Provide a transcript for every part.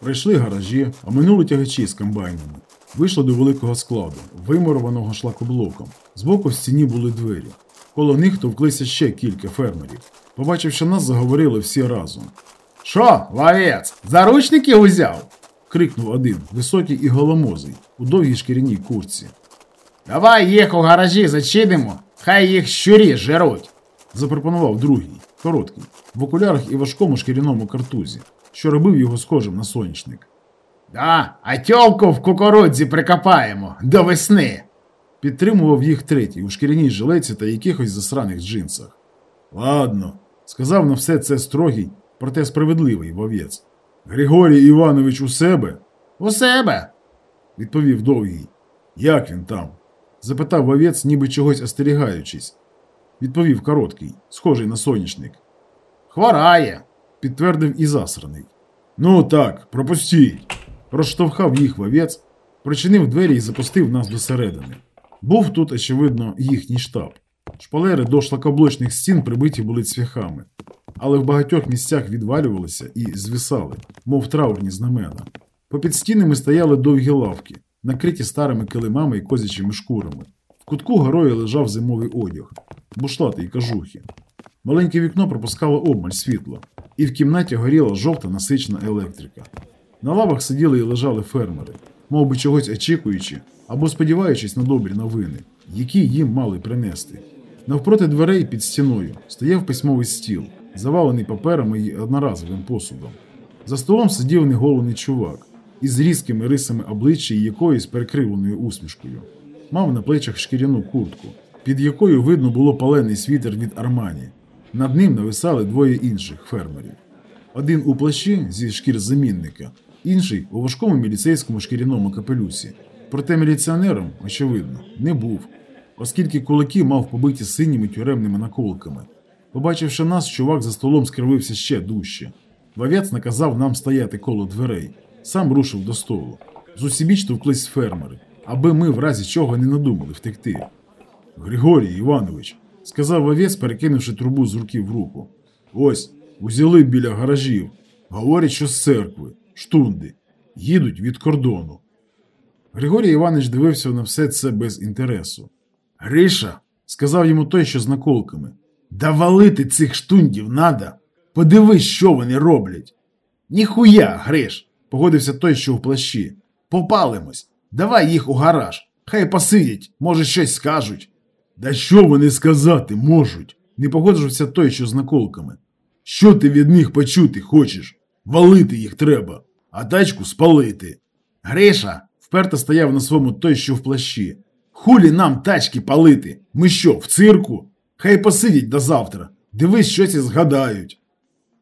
Пройшли гаражі, а минули тягачі з комбайнами. Вийшли до великого складу, вимурованого шлакоблоком. Збоку в стіні були двері. Коло них товклися ще кілька фермерів. Побачивши нас, заговорили всі разом. Що, ловець, заручників узяв? крикнув один, високий і голомозий, у довгій шкіряній курці. Давай їх у гаражі зачинимо, хай їх щурі жируть. Запропонував другий, короткий, в окулярах і важкому шкіряному картузі, що робив його схожим на соняшник. Да, а тьолку в кукурудзі прикопаємо до весни. Підтримував їх третій у шкіряній жилеці та якихось засраних джинсах. Ладно, сказав на все це строгий, проте справедливий вовець. Григорій Іванович у себе? У себе. відповів довгий. Як він там? запитав вовець, ніби чогось остерігаючись. Відповів короткий, схожий на соняшник. Хворає. Підтвердив і засраний. Ну так, пропустіть. Розштовхав їх вовець, прочинив двері і запустив нас досередини. Був тут, очевидно, їхній штаб. Шпалери до шлакоблочних стін прибиті були цвяхами, але в багатьох місцях відвалювалися і звисали, мов траурні знамена. Попід стінами стояли довгі лавки, накриті старими килимами і козячими шкурами. Кутку горою лежав зимовий одяг, бушлати й кажухи. Маленьке вікно пропускало обмаль світла, і в кімнаті горіла жовта насичена електрика. На лавах сиділи і лежали фермери, мов би чогось очікуючи або сподіваючись на добрі новини, які їм мали принести. Навпроти дверей під стіною стояв письмовий стіл, завалений паперами і одноразовим посудом. За столом сидів неголений чувак із різкими рисами обличчя і якоюсь перекривленою усмішкою. Мав на плечах шкіряну куртку, під якою видно було палений світер від Армані. Над ним нависали двоє інших фермерів. Один у плащі зі шкір замінника, інший у важкому міліцейському шкіряному капелюсі. Проте міліціонером, очевидно, не був, оскільки кулаки мав побиті синіми тюремними наколками. Побачивши нас, чувак за столом скривився ще дужче. Вовець наказав нам стояти коло дверей, сам рушив до столу. З усібіч товклись фермери, аби ми в разі чого не надумали втекти. Григорій Іванович, сказав вовець, перекинувши трубу з руки в руку. Ось, узяли біля гаражів. Говорять, що з церкви, штунди, їдуть від кордону. Григорій Іванович дивився на все це без інтересу. Гриша, сказав йому той, що з наколками, да валити цих штундів надо. Подивись, що вони роблять. Ніхуя, Гриш, погодився той, що в плащі. Попалимось. Давай їх у гараж. Хай посидять, може, щось скажуть. Да що вони сказати можуть? Не погоджувався той, що з наколками. Що ти від них почути хочеш? Валити їх треба, а тачку спалити. Гриша вперто стояв на своєму той, що в плащі. Хулі нам тачки палити. Ми що, в цирку? Хай посидять до завтра. Дивись, щось і згадають.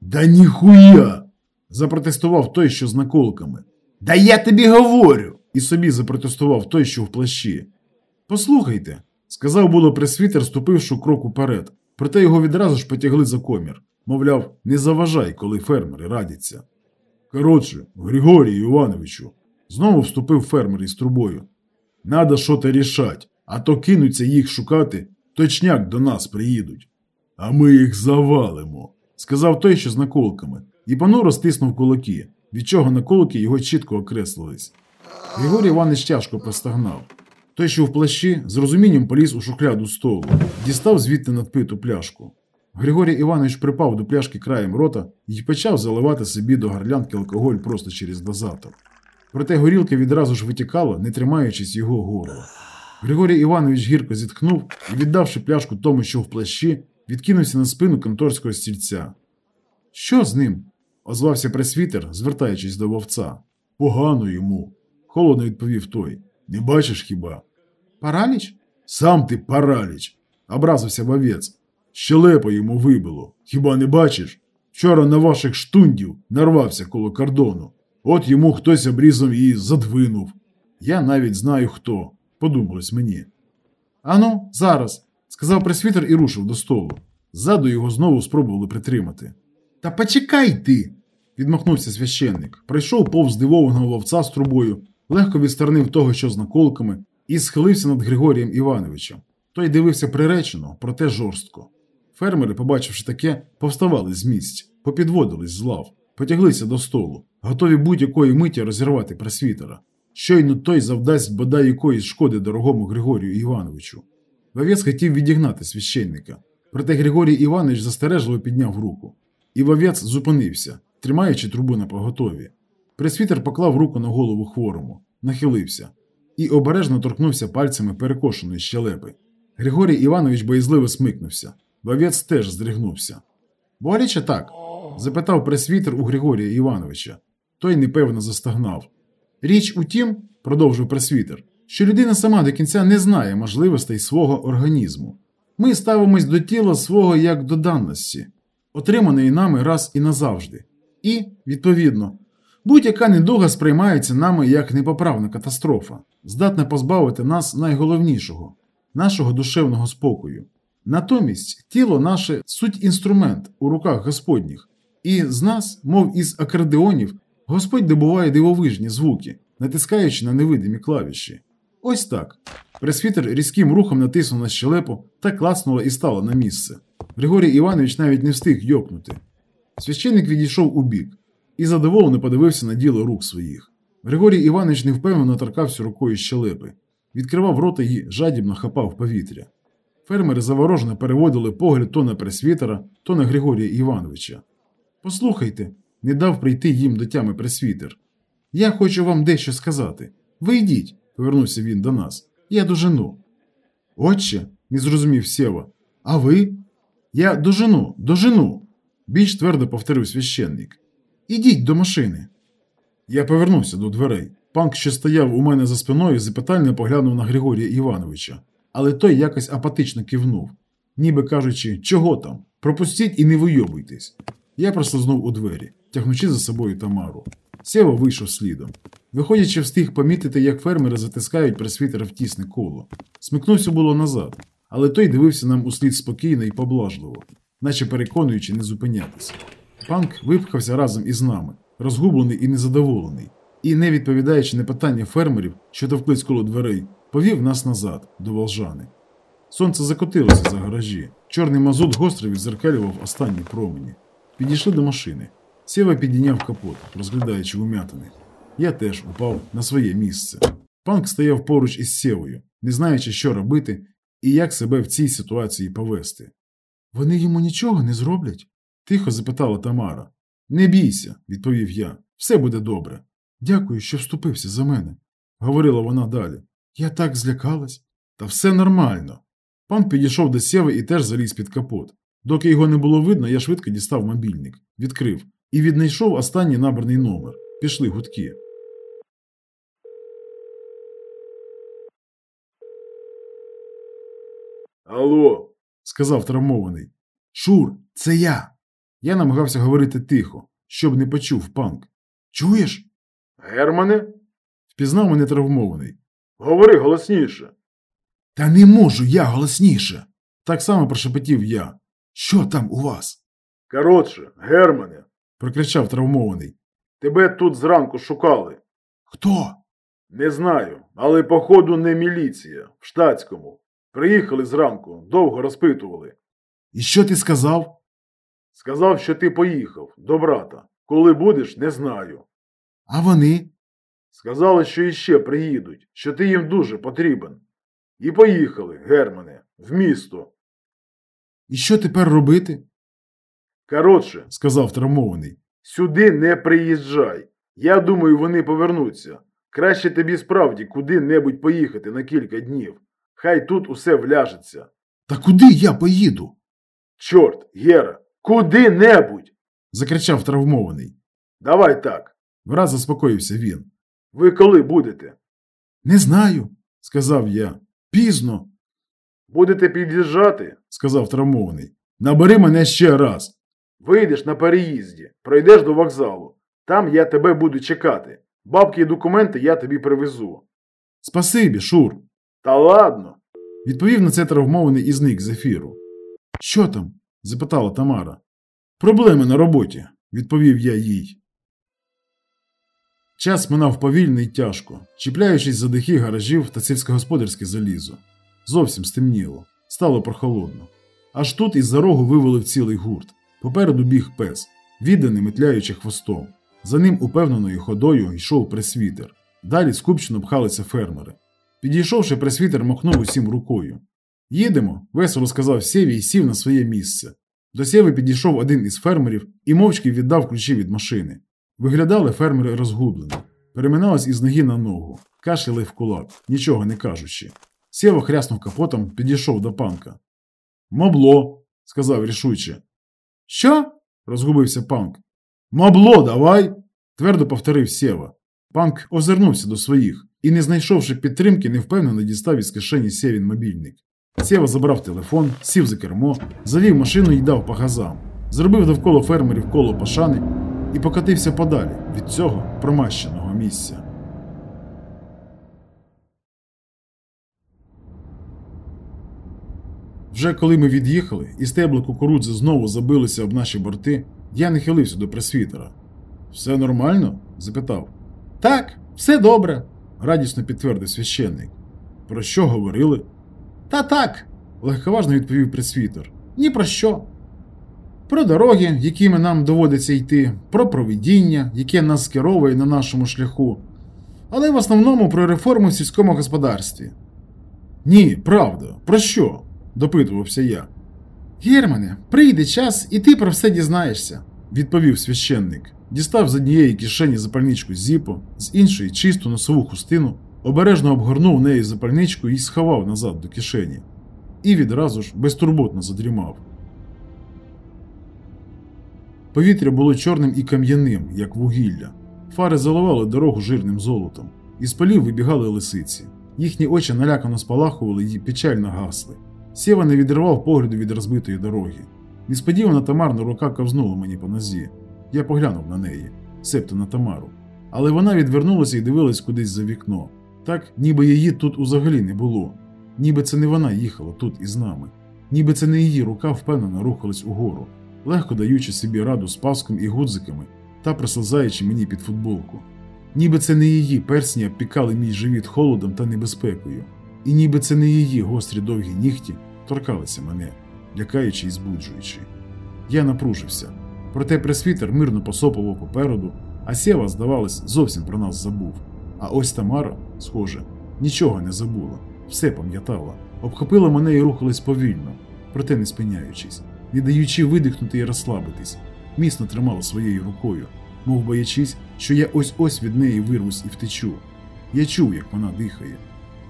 Да ніхуя. запротестував той, що з наколками. Да я тобі говорю. І собі запротестував той, що в плащі. Послухайте, сказав було пресвітер, ступивши крок уперед, проте його відразу ж потягли за комір. Мовляв, не заважай, коли фермери радяться. Коротше, Григорію Івановичу, знову вступив фермер із трубою. Надо що-то рішать, а то кинуться їх шукати, точняк до нас приїдуть. А ми їх завалимо, сказав той, що з наколками, і понуро стиснув кулаки, від чого наколки його чітко окреслились. Григорій Іванович тяжко простагнав. Той, що в плащі, з розумінням поліз у шухляду столу, дістав звідти надпиту пляшку. Григорій Іванович припав до пляшки краєм рота і почав заливати собі до горлянки алкоголь просто через дозатор. Проте горілка відразу ж витікала, не тримаючись його горла. Григорій Іванович гірко зітхнув і, віддавши пляшку тому, що в плащі, відкинувся на спину конторського стільця. Що з ним? озвався пресвітер, звертаючись до вовця. Погано йому, холодно відповів той. Не бачиш хіба? Параліч? Сам ти параліч, образився вовець. Щелепо йому вибило. Хіба не бачиш? Вчора на ваших штундів нарвався коло кордону. От йому хтось обрізом і задвинув. Я навіть знаю хто, подумалось мені. Ану, зараз, сказав пресвітер і рушив до столу. Ззаду його знову спробували притримати. Та почекай ти. відмахнувся священник, пройшов повз здивованого вовця з трубою, легко відсторонив того, що з наколками, і схилився над Григорієм Івановичем. Той дивився приречено, проте жорстко. Фермери, побачивши таке, повставали з місць, попідводились з лав. потяглися до столу, готові будь-якої миті розірвати пресвітера. Щойно той завдасть бодай якоїсь шкоди дорогому Григорію Івановичу. Вовець хотів відігнати священника, проте Григорій Іванович застережливо підняв руку. І вовець зупинився, тримаючи трубу на поготові. Пресвітер поклав руку на голову хворому, нахилився і обережно торкнувся пальцями перекошеної щелепи. Григорій Іванович боязливо смикнувся. Вовець теж здригнувся. Боляче так? запитав пресвітер у Григорія Івановича. Той непевно застагнав. Річ у тім, продовжив пресвітер, що людина сама до кінця не знає можливостей свого організму. Ми ставимось до тіла свого як до даності, отриманої нами раз і назавжди. І, відповідно, будь-яка недуга сприймається нами як непоправна катастрофа, здатна позбавити нас найголовнішого нашого душевного спокою. Натомість тіло наше суть інструмент у руках Господніх, і з нас, мов із акордеонів, Господь добуває дивовижні звуки, натискаючи на невидимі клавіші. Ось так. Пресвітер різким рухом натиснув на щелепу та клацнула і стала на місце. Григорій Іванович навіть не встиг йокнути. Священник відійшов у бік і задоволено подивився на діло рук своїх. Григорій Іванович невпевнено торкався рукою щелепи, відкривав рота і жадібно хапав повітря. Фермери заворожено переводили погляд то на пресвітера, то на Григорія Івановича. Послухайте, не дав прийти їм до тями пресвітер. Я хочу вам дещо сказати. Ви йдіть, повернувся він до нас. Я дожену. Отче, не зрозумів Сєва. А ви? Я дожену, дожену, більш твердо повторив священник. Ідіть до машини. Я повернувся до дверей. Панк, що стояв у мене за спиною, запитально поглянув на Григорія Івановича, але той якось апатично кивнув, ніби кажучи, чого там, пропустіть і не вийобуйтесь. Я прослизнув у двері, тягнучи за собою Тамару. Сєва вийшов слідом. Виходячи, встиг помітити, як фермери затискають пресвітера в тісне коло. Смикнувся було назад, але той дивився нам услід спокійно і поблажливо, наче переконуючи не зупинятися. Панк випхався разом із нами, розгублений і незадоволений, і, не відповідаючи на питання фермерів, що товклись коло дверей, повів нас назад, до Волжани. Сонце закотилося за гаражі. Чорний мазут гостро відзеркалював останні промені. Підійшли до машини. Сєва підійняв капот, розглядаючи ум'ятини. Я теж упав на своє місце. Панк стояв поруч із Сєвою, не знаючи, що робити і як себе в цій ситуації повести. Вони йому нічого не зроблять? Тихо запитала Тамара. Не бійся, відповів я. Все буде добре. Дякую, що вступився за мене, говорила вона далі. Я так злякалась. Та все нормально. Пан підійшов до Сєви і теж заліз під капот. Доки його не було видно, я швидко дістав мобільник, відкрив і віднайшов останній набраний номер. Пішли гудки. Алло, сказав травмований. Шур, це я. Я намагався говорити тихо, щоб не почув панк. Чуєш? Германе? Впізнав мене травмований. Говори голосніше. Та не можу я голосніше. Так само прошепотів я. Що там у вас? Коротше, Германе, прокричав травмований. Тебе тут зранку шукали. Хто? Не знаю, але походу не міліція, в штатському. Приїхали зранку, довго розпитували. І що ти сказав? Сказав, що ти поїхав до брата. Коли будеш, не знаю. А вони? Сказали, що іще приїдуть, що ти їм дуже потрібен. І поїхали, Германе, в місто. І що тепер робити? Коротше, сказав травмований, сюди не приїжджай. Я думаю, вони повернуться. Краще тобі справді куди-небудь поїхати на кілька днів. Хай тут усе вляжеться. Та куди я поїду? Чорт, Гера, куди-небудь. закричав травмований. Давай так. Враз заспокоївся він. Ви коли будете? Не знаю, сказав я. Пізно. Будете під'їжджати, сказав травмований. Набери мене ще раз. Вийдеш на переїзді, пройдеш до вокзалу. Там я тебе буду чекати. Бабки і документи я тобі привезу. Спасибі, Шур. Та ладно. Відповів на це травмований і зник з ефіру. Що там? Запитала Тамара. Проблеми на роботі, відповів я їй. Час минав повільно і тяжко, чіпляючись за дахи гаражів та сільськогосподарське залізо. Зовсім стемніло, стало прохолодно. Аж тут із за рогу вивели в цілий гурт. Попереду біг пес. відданий метляючи хвостом. За ним упевненою ходою йшов пресвітер. Далі скупчено пхалися фермери. Підійшовши, пресвітер махнув усім рукою. Їдемо, весело сказав Сєві і сів на своє місце. До Сєви підійшов один із фермерів і мовчки віддав ключі від машини. Виглядали фермери розгублено, переминались із ноги на ногу, кашляли в кулак, нічого не кажучи. Сєва хряснув капотом, підійшов до панка. Мобло, сказав рішуче. Що? розгубився панк. Мобло, давай. твердо повторив Сєва. Панк озирнувся до своїх і, не знайшовши підтримки, невпевнено дістав із кишені Сєвін мобільник. Сєва забрав телефон, сів за кермо, завів машину і дав по газам, зробив довкола фермерів коло пашани і покатився подалі від цього промащеного місця. Вже коли ми від'їхали і стебла кукурудзи знову забилися об наші борти, я нахилився до пресвітера. Все нормально? запитав. Так, все добре, радісно підтвердив священник. Про що говорили? Та так, легковажно відповів пресвітер. Ні про що. Про дороги, якими нам доводиться йти, про провидіння, яке нас скеровує на нашому шляху, але в основному про реформу в сільському господарстві. Ні, правда, про що? допитувався я. Германе, прийде час, і ти про все дізнаєшся, відповів священник. Дістав з однієї кишені запальничку зіпо, з іншої чисту носову хустину, обережно обгорнув нею запальничку і сховав назад до кишені. І відразу ж безтурботно задрімав. Повітря було чорним і кам'яним, як вугілля. Фари заливали дорогу жирним золотом. Із полів вибігали лисиці. Їхні очі налякано спалахували і печально гасли. Сєва не відривав погляду від розбитої дороги. Несподівано Тамарна рука ковзнула мені по нозі. Я поглянув на неї, себто на Тамару. Але вона відвернулася і дивилась кудись за вікно, так, ніби її тут узагалі не було, ніби це не вона їхала тут із нами, ніби це не її рука впевнено рухалась угору, легко даючи собі раду з паском і гудзиками та прислизаючи мені під футболку. Ніби це не її персні обпікали мій живіт холодом та небезпекою, і ніби це не її гострі довгі нігті торкалися мене, лякаючи і збуджуючи. Я напружився, проте пресвітер мирно посопував попереду, а Сєва, здавалось, зовсім про нас забув. А ось Тамара, схоже, нічого не забула, все пам'ятала, обхопила мене і рухалась повільно, проте не спиняючись, не даючи видихнути і розслабитись, міцно тримала своєю рукою, мов боячись, що я ось ось від неї вирвусь і втечу. Я чув, як вона дихає,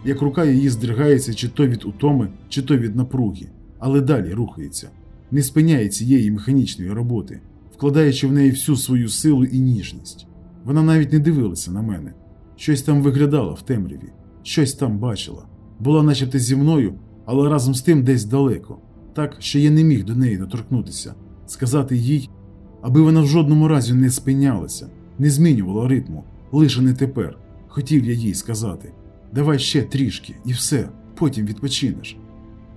як рука її здригається чи то від утоми, чи то від напруги, але далі рухається, не спиняє цієї механічної роботи, вкладаючи в неї всю свою силу і ніжність. Вона навіть не дивилася на мене. Щось там виглядало в темряві, щось там бачила, була начебто зі мною, але разом з тим десь далеко, так, що я не міг до неї доторкнутися, сказати їй, аби вона в жодному разі не спинялася, не змінювала ритму, лише не тепер. Хотів я їй сказати давай ще трішки, і все, потім відпочинеш.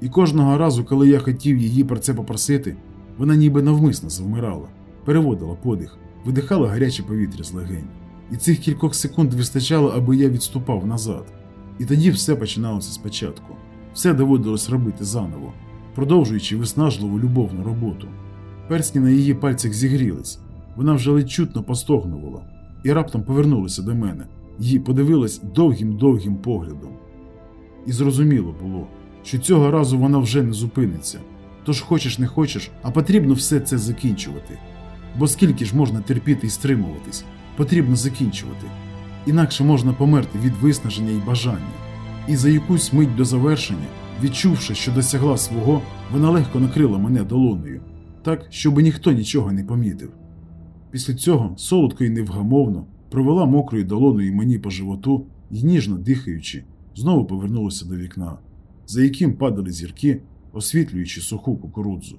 І кожного разу, коли я хотів її про це попросити, вона ніби навмисно завмирала, переводила подих, видихала гаряче повітря з легень. І цих кількох секунд вистачало, аби я відступав назад. І тоді все починалося спочатку. Все доводилось робити заново, продовжуючи виснажливу любовну роботу. Персні на її пальцях зігрілись, вона вже ледь чутно постогнувала і раптом повернулася до мене, її подивилась довгим-довгим поглядом. І зрозуміло було, що цього разу вона вже не зупиниться. Тож хочеш не хочеш, а потрібно все це закінчувати. Бо скільки ж можна терпіти і стримуватись, потрібно закінчувати. Інакше можна померти від виснаження і бажання. І за якусь мить до завершення, відчувши, що досягла свого, вона легко накрила мене долоною, так, щоб ніхто нічого не помітив. Після цього, солодко і невгамовно, провела мокрою долоною мені по животу і, ніжно дихаючи, знову повернулася до вікна, за яким падали зірки, освітлюючи суху кукурудзу.